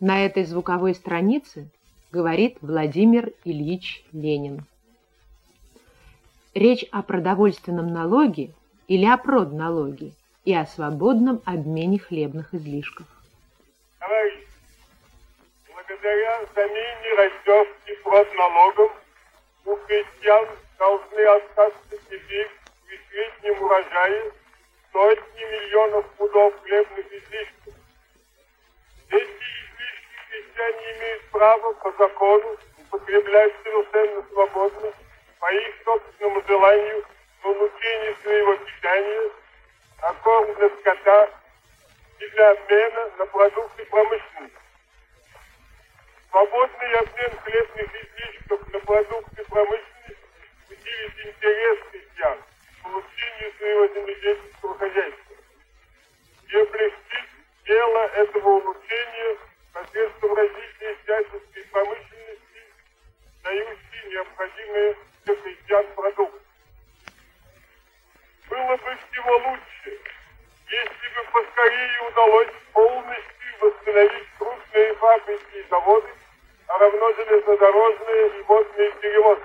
На этой звуковой странице говорит Владимир Ильич Ленин. Речь о продовольственном налоге или о продналоге и о свободном обмене хлебных излишков. Товарищи, благодаря замене раздевки продналогом у крестьян должны остаться теперь при среднем урожае сотни миллионов пудов хлебных излишков. Право по закону употреблять совершенно свободно, по их собственному желанию, получение своего питания, на корм для скота и для обмена на продукты промышленности. Свободный обмен хлебных излишков на продукты промышленности усилит интерес крестьян к получению своего земледельческого хозяйства и облегчит дело этого улучшения посредством развития всяческой промышленности, дающей необходимые для крестьян продукты. Было бы всего лучше, если бы поскорее удалось полностью восстановить крупные фабрики и заводы, а равно железнодорожные и водные перевозки.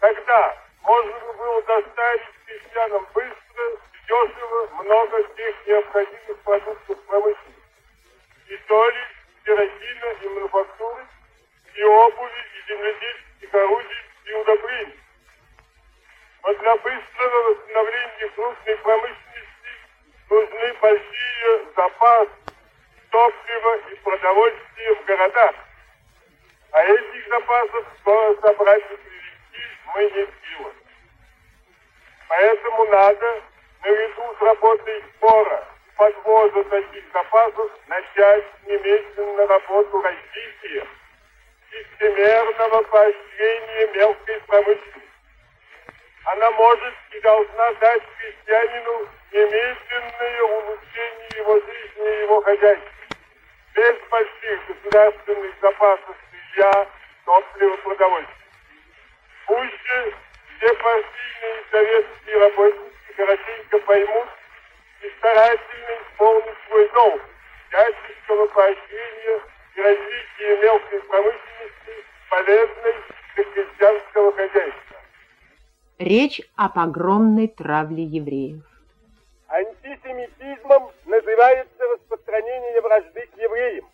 Тогда можно бы было доставить крестьянам быстро дешево много тех необходимых продуктов быстрого восстановления крупной промышленности нужны большие запасы топлива и продовольствия в городах. А этих запасов скоро собрать и привезти мы не в силах. Поэтому надо, наряду с работой спора и подвоза таких запасов, начать немедленно работу развития системерного поощрения мелкой промышленности. Она может и должна дать крестьянину немедленное улучшение его жизни и его хозяйства. Без больших государственных запасов сырья, топлива, продовольствия. Пусть все партийные советские работники хорошенько поймут и старательно исполнить свой долг всяческого поощрения и развития мелкой промышленности, полезной для крестьянского хозяйства. Речь о погромной травле евреев. Антисемитизмом называется распространение вражды к евреям.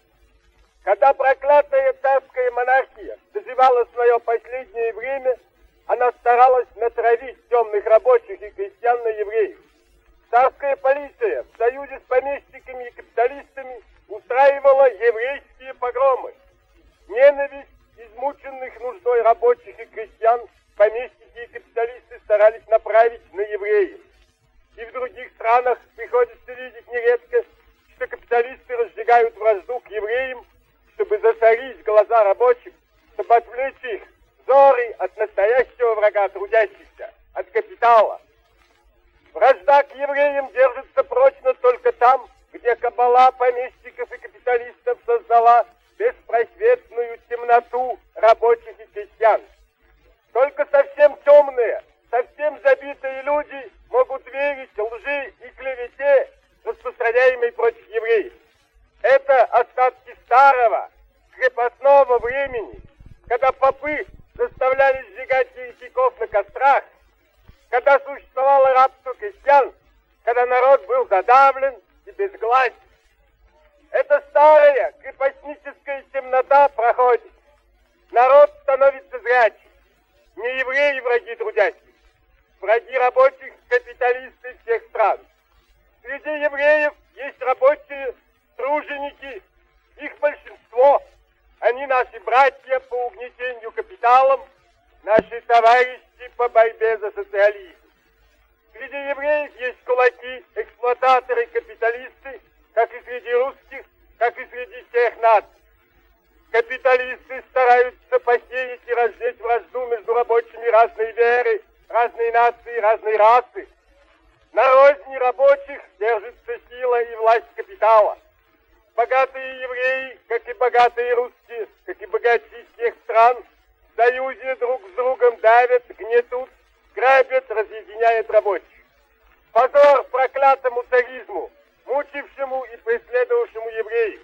Когда проклятая царская монархия доживала свое последнее время, она старалась натравить темных рабочих и крестьян на евреев. Царская полиция в союзе с помещиками и капиталистами устраивала еврейские погромы. Ненависть измученных нуждой рабочих и крестьян помещики и капиталисты старались направить на евреев. И в других странах приходится видеть нередко, что капиталисты разжигают вражду к евреям, чтобы засорить глаза рабочих, чтобы отвлечь их взоры от настоящего врага трудящихся, от капитала. Вражда к евреям держится прочно только там, где кабала помещиков и капиталистов создала крепостного времени, когда попы заставляли сжигать еретиков на кострах, когда существовало рабство крестьян, когда народ был задавлен и безгласен. Эта старая крепостническая темнота проходит. Народ становится зрячим. Не евреи враги трудящих, враги рабочих, капиталисты всех стран. Среди евреев Они наши братья по угнетению капиталом, наши товарищи по борьбе за социализм. Среди евреев есть кулаки, эксплуататоры, капиталисты, как и среди русских, как и среди всех наций. Капиталисты стараются посеять и разжечь вражду между рабочими разной веры, разной нации, разной расы. На розни рабочих держится сила и власть капитала. Богатые евреи, как и богатые русские, всех стран, в союзе друг с другом давят, гнетут, грабят, разъединяют рабочих. Позор проклятому царизму, мучившему и преследовавшему евреев.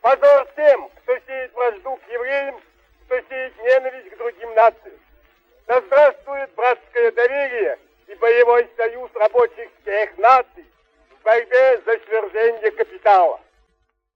Позор тем, кто сеет вражду к евреям, кто сеет ненависть к другим нациям. Да здравствует братское доверие и боевой союз рабочих всех наций в борьбе за свержение капитала.